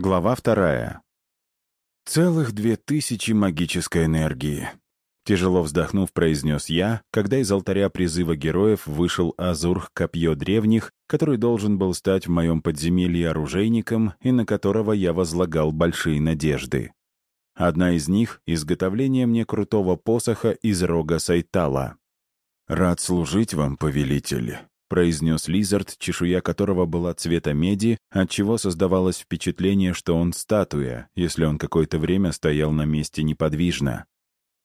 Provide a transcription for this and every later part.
Глава вторая. «Целых две тысячи магической энергии», — тяжело вздохнув, произнес я, когда из алтаря призыва героев вышел Азурх Копье Древних, который должен был стать в моем подземелье оружейником и на которого я возлагал большие надежды. Одна из них — изготовление мне крутого посоха из рога Сайтала. «Рад служить вам, повелитель», — произнес Лизард, чешуя которого была цвета меди, отчего создавалось впечатление, что он статуя, если он какое-то время стоял на месте неподвижно.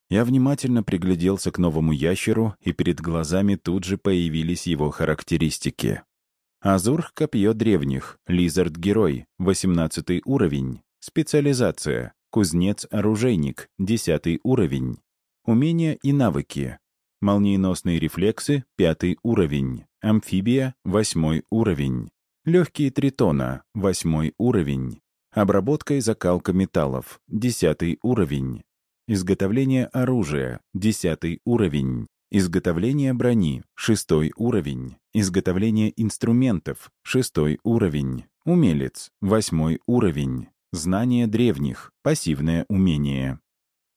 Я внимательно пригляделся к новому ящеру, и перед глазами тут же появились его характеристики. Азурх — копье древних, Лизард-герой, 18 уровень, специализация, кузнец-оружейник, 10 уровень, умения и навыки, молниеносные рефлексы — 5 уровень, Амфибия — восьмой уровень. Легкие тритона — восьмой уровень. Обработка и закалка металлов — десятый уровень. Изготовление оружия — десятый уровень. Изготовление брони — шестой уровень. Изготовление инструментов — шестой уровень. Умелец — восьмой уровень. Знание древних — пассивное умение.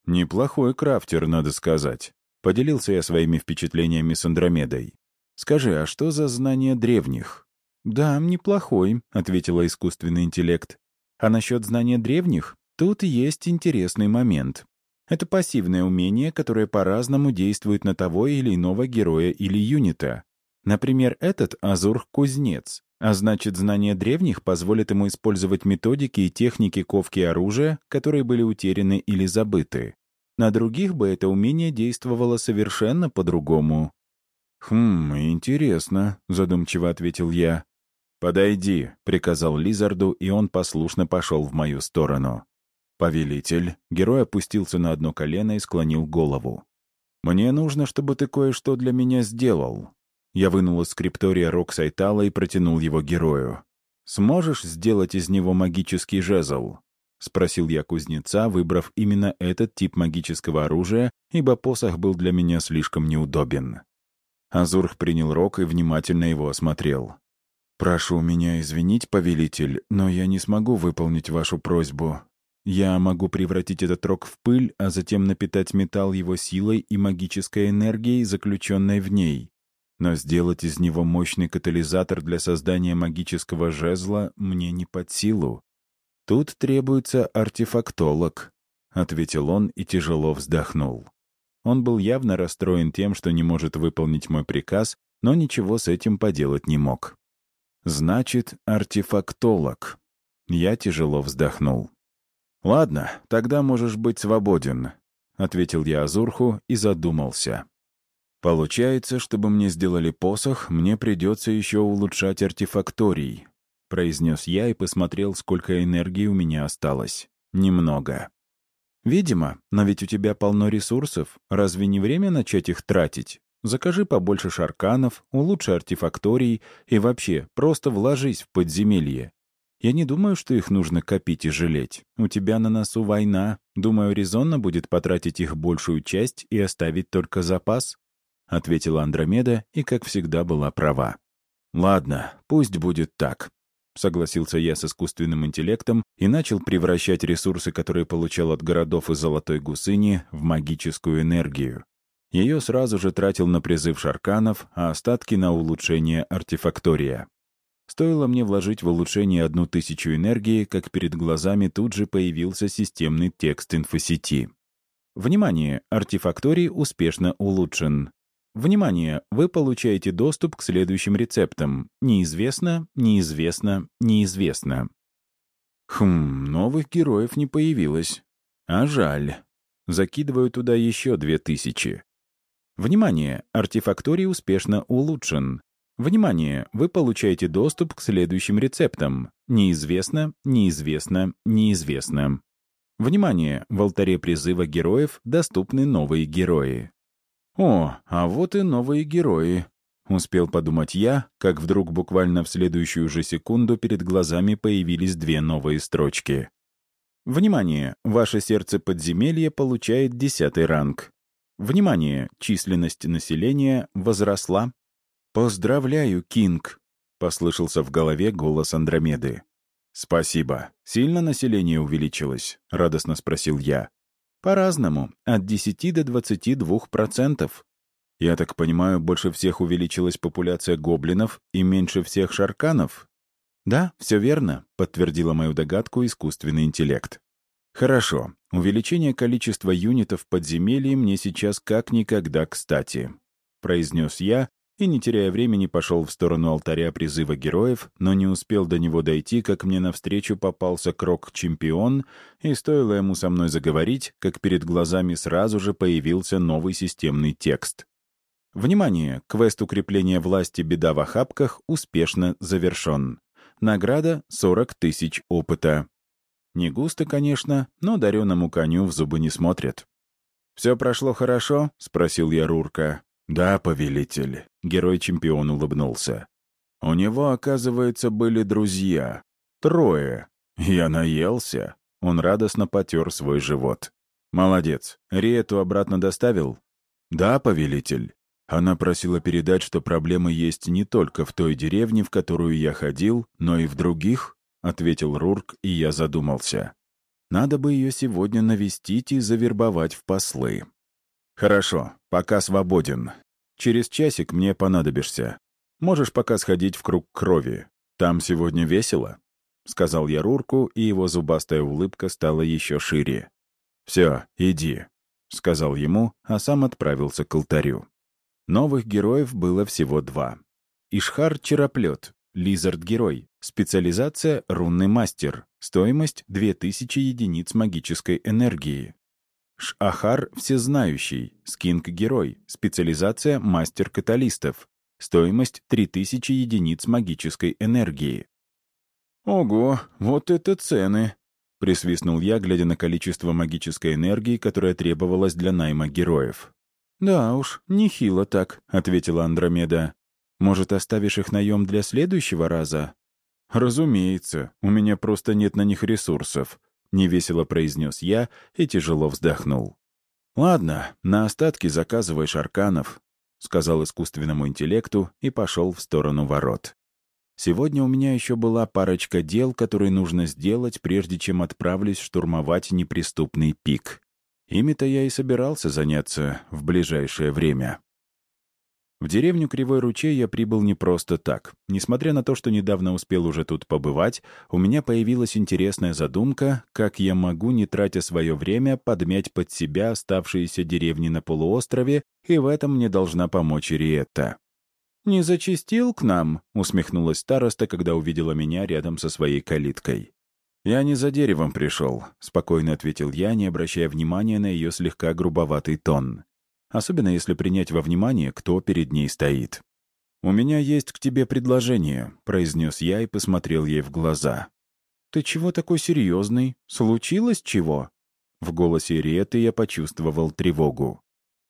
Неплохой крафтер, надо сказать. Поделился я своими впечатлениями с Андромедой. «Скажи, а что за знание древних?» «Да, неплохой», — ответила искусственный интеллект. «А насчет знания древних? Тут есть интересный момент. Это пассивное умение, которое по-разному действует на того или иного героя или юнита. Например, этот Азур-кузнец, а значит, знание древних позволит ему использовать методики и техники ковки оружия, которые были утеряны или забыты. На других бы это умение действовало совершенно по-другому. «Хм, интересно», — задумчиво ответил я. «Подойди», — приказал Лизарду, и он послушно пошел в мою сторону. «Повелитель», — герой опустился на одно колено и склонил голову. «Мне нужно, чтобы ты кое-что для меня сделал». Я вынул из скриптория рог Сайтала и протянул его герою. «Сможешь сделать из него магический жезл?» — спросил я кузнеца, выбрав именно этот тип магического оружия, ибо посох был для меня слишком неудобен. Азурх принял рог и внимательно его осмотрел. «Прошу меня извинить, повелитель, но я не смогу выполнить вашу просьбу. Я могу превратить этот рог в пыль, а затем напитать металл его силой и магической энергией, заключенной в ней. Но сделать из него мощный катализатор для создания магического жезла мне не под силу. Тут требуется артефактолог», — ответил он и тяжело вздохнул. Он был явно расстроен тем, что не может выполнить мой приказ, но ничего с этим поделать не мог. «Значит, артефактолог». Я тяжело вздохнул. «Ладно, тогда можешь быть свободен», — ответил я Азурху и задумался. «Получается, чтобы мне сделали посох, мне придется еще улучшать артефакторий», — произнес я и посмотрел, сколько энергии у меня осталось. Немного. «Видимо, но ведь у тебя полно ресурсов. Разве не время начать их тратить? Закажи побольше шарканов, улучши артефакторий и вообще просто вложись в подземелье. Я не думаю, что их нужно копить и жалеть. У тебя на носу война. Думаю, резонно будет потратить их большую часть и оставить только запас», — ответила Андромеда и, как всегда, была права. «Ладно, пусть будет так. Согласился я с искусственным интеллектом и начал превращать ресурсы, которые получал от городов и золотой гусыни, в магическую энергию. Ее сразу же тратил на призыв шарканов, а остатки — на улучшение артефактория. Стоило мне вложить в улучшение одну тысячу энергии, как перед глазами тут же появился системный текст инфосети. Внимание! Артефакторий успешно улучшен. Внимание! Вы получаете доступ к следующим рецептам. Неизвестно, неизвестно, неизвестно. Хм, новых героев не появилось. А жаль. Закидываю туда еще две тысячи. Внимание! Артефакторий успешно улучшен. Внимание! Вы получаете доступ к следующим рецептам. Неизвестно, неизвестно, неизвестно. Внимание! В алтаре призыва героев доступны новые герои. «О, а вот и новые герои», — успел подумать я, как вдруг буквально в следующую же секунду перед глазами появились две новые строчки. Внимание! Ваше сердце подземелья получает десятый ранг. Внимание! Численность населения возросла. «Поздравляю, Кинг!» — послышался в голове голос Андромеды. «Спасибо. Сильно население увеличилось?» — радостно спросил я. «По-разному. От 10 до 22 процентов». «Я так понимаю, больше всех увеличилась популяция гоблинов и меньше всех шарканов?» «Да, все верно», — подтвердила мою догадку искусственный интеллект. «Хорошо. Увеличение количества юнитов подземелья мне сейчас как никогда кстати», — произнес я, и, не теряя времени, пошел в сторону алтаря призыва героев, но не успел до него дойти, как мне навстречу попался Крок-чемпион, и стоило ему со мной заговорить, как перед глазами сразу же появился новый системный текст. Внимание! Квест укрепления власти «Беда в охапках» успешно завершен. Награда — 40 тысяч опыта. Не густо, конечно, но дареному коню в зубы не смотрят. «Все прошло хорошо?» — спросил я Рурка. «Да, повелитель», — герой-чемпион улыбнулся. «У него, оказывается, были друзья. Трое. Я наелся». Он радостно потер свой живот. «Молодец. Риету обратно доставил?» «Да, повелитель. Она просила передать, что проблемы есть не только в той деревне, в которую я ходил, но и в других», — ответил Рурк, и я задумался. «Надо бы ее сегодня навестить и завербовать в послы». «Хорошо, пока свободен. Через часик мне понадобишься. Можешь пока сходить в круг крови. Там сегодня весело?» — сказал я Рурку, и его зубастая улыбка стала еще шире. «Все, иди», — сказал ему, а сам отправился к алтарю. Новых героев было всего два. Ишхар — Чероплет, Лизард-герой, специализация — рунный мастер, стоимость — 2000 единиц магической энергии. Шахар Всезнающий, Скинг-герой, специализация мастер каталистов, стоимость 3000 единиц магической энергии. «Ого, вот это цены!» — присвистнул я, глядя на количество магической энергии, которая требовалась для найма героев. «Да уж, нехило так», — ответила Андромеда. «Может, оставишь их наем для следующего раза?» «Разумеется, у меня просто нет на них ресурсов. — невесело произнес я и тяжело вздохнул. «Ладно, на остатки заказывай арканов», — сказал искусственному интеллекту и пошел в сторону ворот. Сегодня у меня еще была парочка дел, которые нужно сделать, прежде чем отправлюсь штурмовать неприступный пик. Ими-то я и собирался заняться в ближайшее время. В деревню Кривой ручей я прибыл не просто так. Несмотря на то, что недавно успел уже тут побывать, у меня появилась интересная задумка, как я могу, не тратя свое время, подмять под себя оставшиеся деревни на полуострове, и в этом мне должна помочь Риетта. «Не зачистил к нам?» — усмехнулась староста, когда увидела меня рядом со своей калиткой. «Я не за деревом пришел», — спокойно ответил я, не обращая внимания на ее слегка грубоватый тон особенно если принять во внимание, кто перед ней стоит. «У меня есть к тебе предложение», — произнес я и посмотрел ей в глаза. «Ты чего такой серьезный? Случилось чего?» В голосе Риеты я почувствовал тревогу.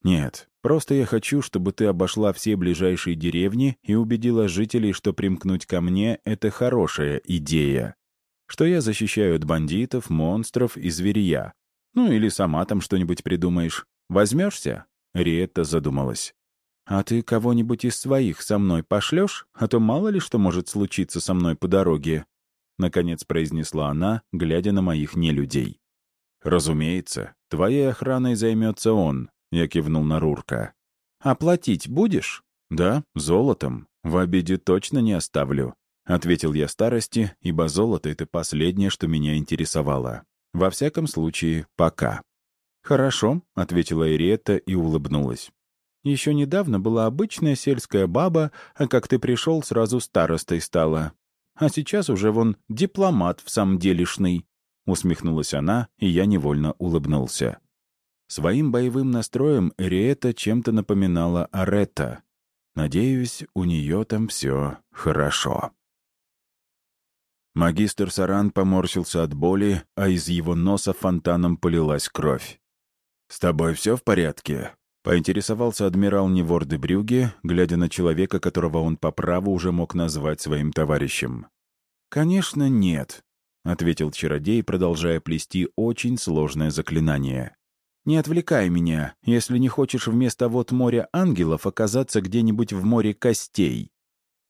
«Нет, просто я хочу, чтобы ты обошла все ближайшие деревни и убедила жителей, что примкнуть ко мне — это хорошая идея. Что я защищаю от бандитов, монстров и зверья. Ну или сама там что-нибудь придумаешь. Возьмешься?» Риетта задумалась. «А ты кого-нибудь из своих со мной пошлешь? А то мало ли что может случиться со мной по дороге», — наконец произнесла она, глядя на моих нелюдей. «Разумеется, твоей охраной займется он», — я кивнул на Рурка. «Оплатить будешь?» «Да, золотом. В обиде точно не оставлю», — ответил я старости, ибо золото — это последнее, что меня интересовало. Во всяком случае, пока. «Хорошо», — ответила Ириетта и улыбнулась. «Еще недавно была обычная сельская баба, а как ты пришел, сразу старостой стала. А сейчас уже вон дипломат в самом делешный», — усмехнулась она, и я невольно улыбнулся. Своим боевым настроем Ириетта чем-то напоминала Аретта. Надеюсь, у нее там все хорошо. Магистр Саран поморщился от боли, а из его носа фонтаном полилась кровь. «С тобой все в порядке?» — поинтересовался адмирал Невор де Брюге, глядя на человека, которого он по праву уже мог назвать своим товарищем. «Конечно, нет», — ответил чародей, продолжая плести очень сложное заклинание. «Не отвлекай меня, если не хочешь вместо вот моря ангелов оказаться где-нибудь в море костей».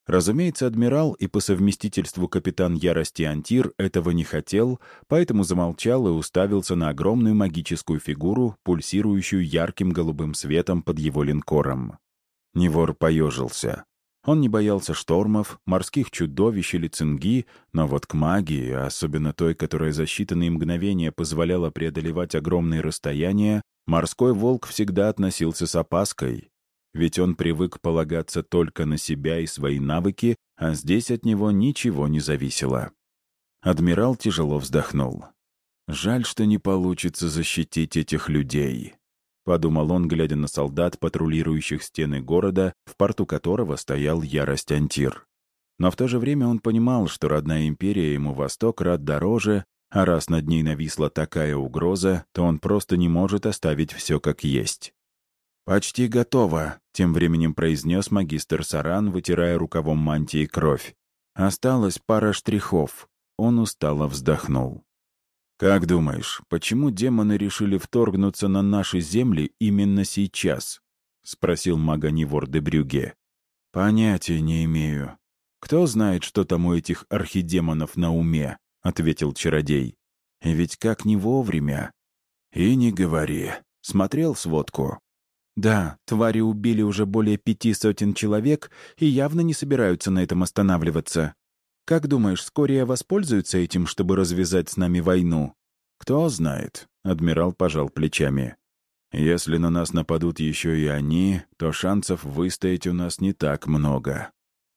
Разумеется, адмирал и по совместительству капитан Ярости Антир этого не хотел, поэтому замолчал и уставился на огромную магическую фигуру, пульсирующую ярким голубым светом под его линкором. Невор поежился. Он не боялся штормов, морских чудовищ или цинги, но вот к магии, особенно той, которая за считанные мгновения позволяла преодолевать огромные расстояния, морской волк всегда относился с опаской ведь он привык полагаться только на себя и свои навыки, а здесь от него ничего не зависело. Адмирал тяжело вздохнул. «Жаль, что не получится защитить этих людей», — подумал он, глядя на солдат, патрулирующих стены города, в порту которого стоял Ярость Антир. Но в то же время он понимал, что родная империя ему Восток рад дороже, а раз над ней нависла такая угроза, то он просто не может оставить все как есть. «Почти готово», — тем временем произнес магистр Саран, вытирая рукавом мантии кровь. «Осталось пара штрихов». Он устало вздохнул. «Как думаешь, почему демоны решили вторгнуться на наши земли именно сейчас?» — спросил мага-невор де Брюге. «Понятия не имею. Кто знает, что там у этих архидемонов на уме?» — ответил чародей. «И ведь как не вовремя». «И не говори. Смотрел сводку?» Да, твари убили уже более пяти сотен человек и явно не собираются на этом останавливаться. Как думаешь, Скория воспользуется этим, чтобы развязать с нами войну? Кто знает, — адмирал пожал плечами. Если на нас нападут еще и они, то шансов выстоять у нас не так много.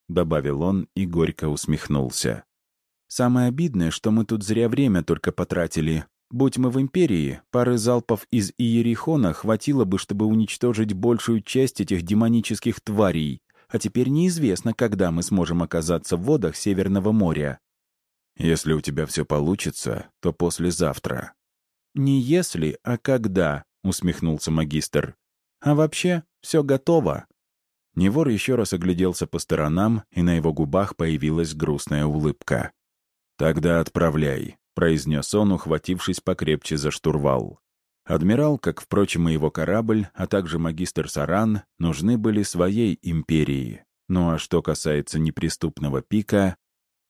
Добавил он и горько усмехнулся. Самое обидное, что мы тут зря время только потратили. Будь мы в империи, пары залпов из Иерихона хватило бы, чтобы уничтожить большую часть этих демонических тварей, а теперь неизвестно, когда мы сможем оказаться в водах Северного моря. Если у тебя все получится, то послезавтра. Не если, а когда, усмехнулся магистр. А вообще, все готово. Невор еще раз огляделся по сторонам, и на его губах появилась грустная улыбка. «Тогда отправляй произнес он, ухватившись покрепче за штурвал. Адмирал, как, впрочем, и его корабль, а также магистр Саран, нужны были своей империи. Ну а что касается неприступного пика,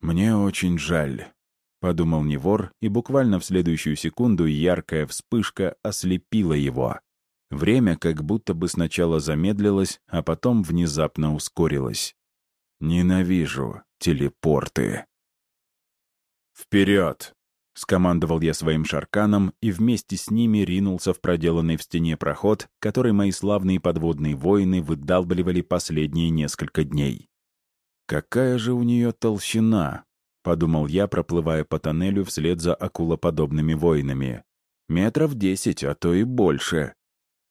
«Мне очень жаль», — подумал Невор, и буквально в следующую секунду яркая вспышка ослепила его. Время как будто бы сначала замедлилось, а потом внезапно ускорилось. «Ненавижу телепорты». «Вперед!» Скомандовал я своим шарканом и вместе с ними ринулся в проделанный в стене проход, который мои славные подводные воины выдалбливали последние несколько дней. «Какая же у нее толщина!» — подумал я, проплывая по тоннелю вслед за акулоподобными воинами. «Метров десять, а то и больше».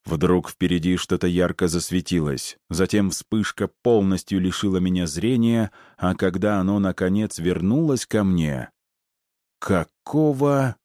Вдруг впереди что-то ярко засветилось, затем вспышка полностью лишила меня зрения, а когда оно, наконец, вернулось ко мне, «Какого?»